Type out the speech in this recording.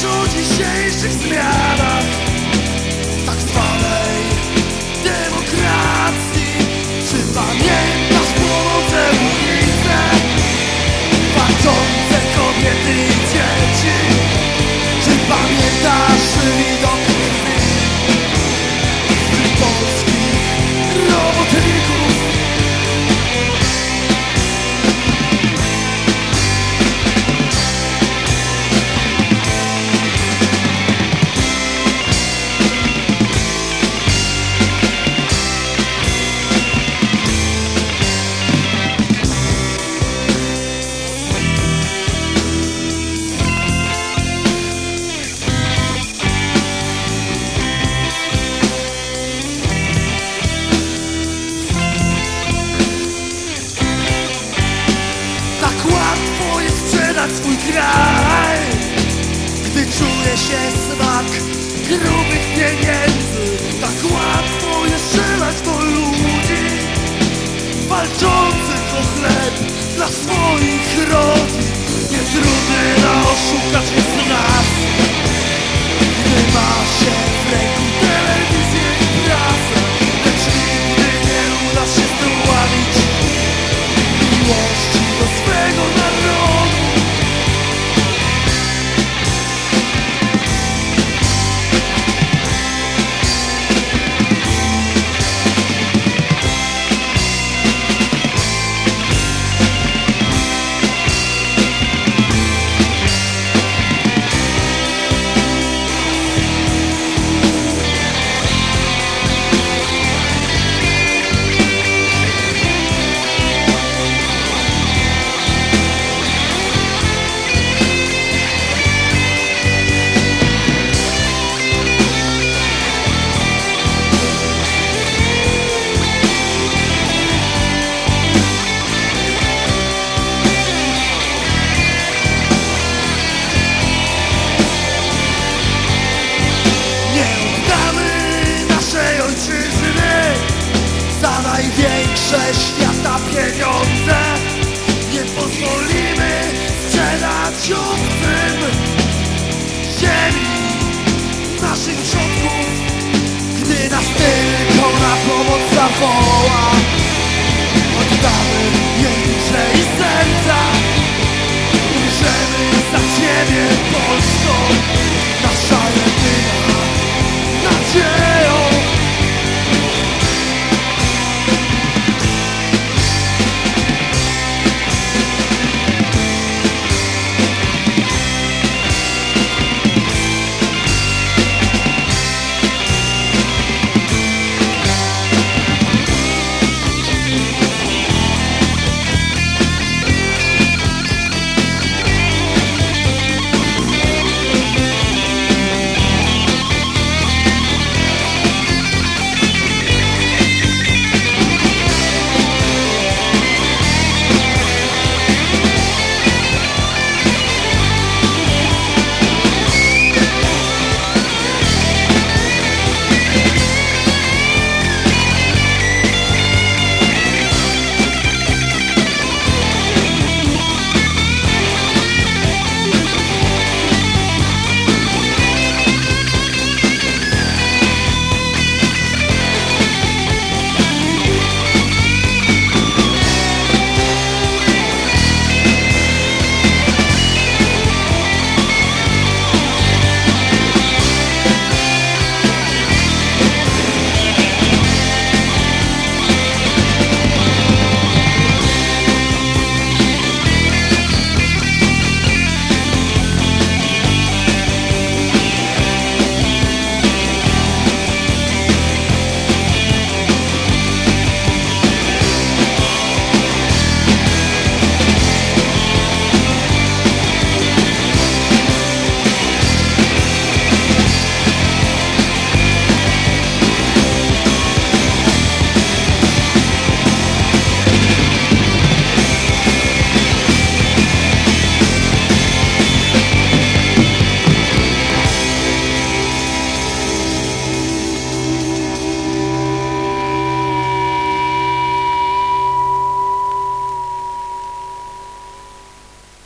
obliczu dzisiejszych zmianach Tak zwane się smak grubych pieniędzy. Tak łatwo jest strzelać do ludzi Walczących o chleb dla swoich rodzin. Nie trudno oszukać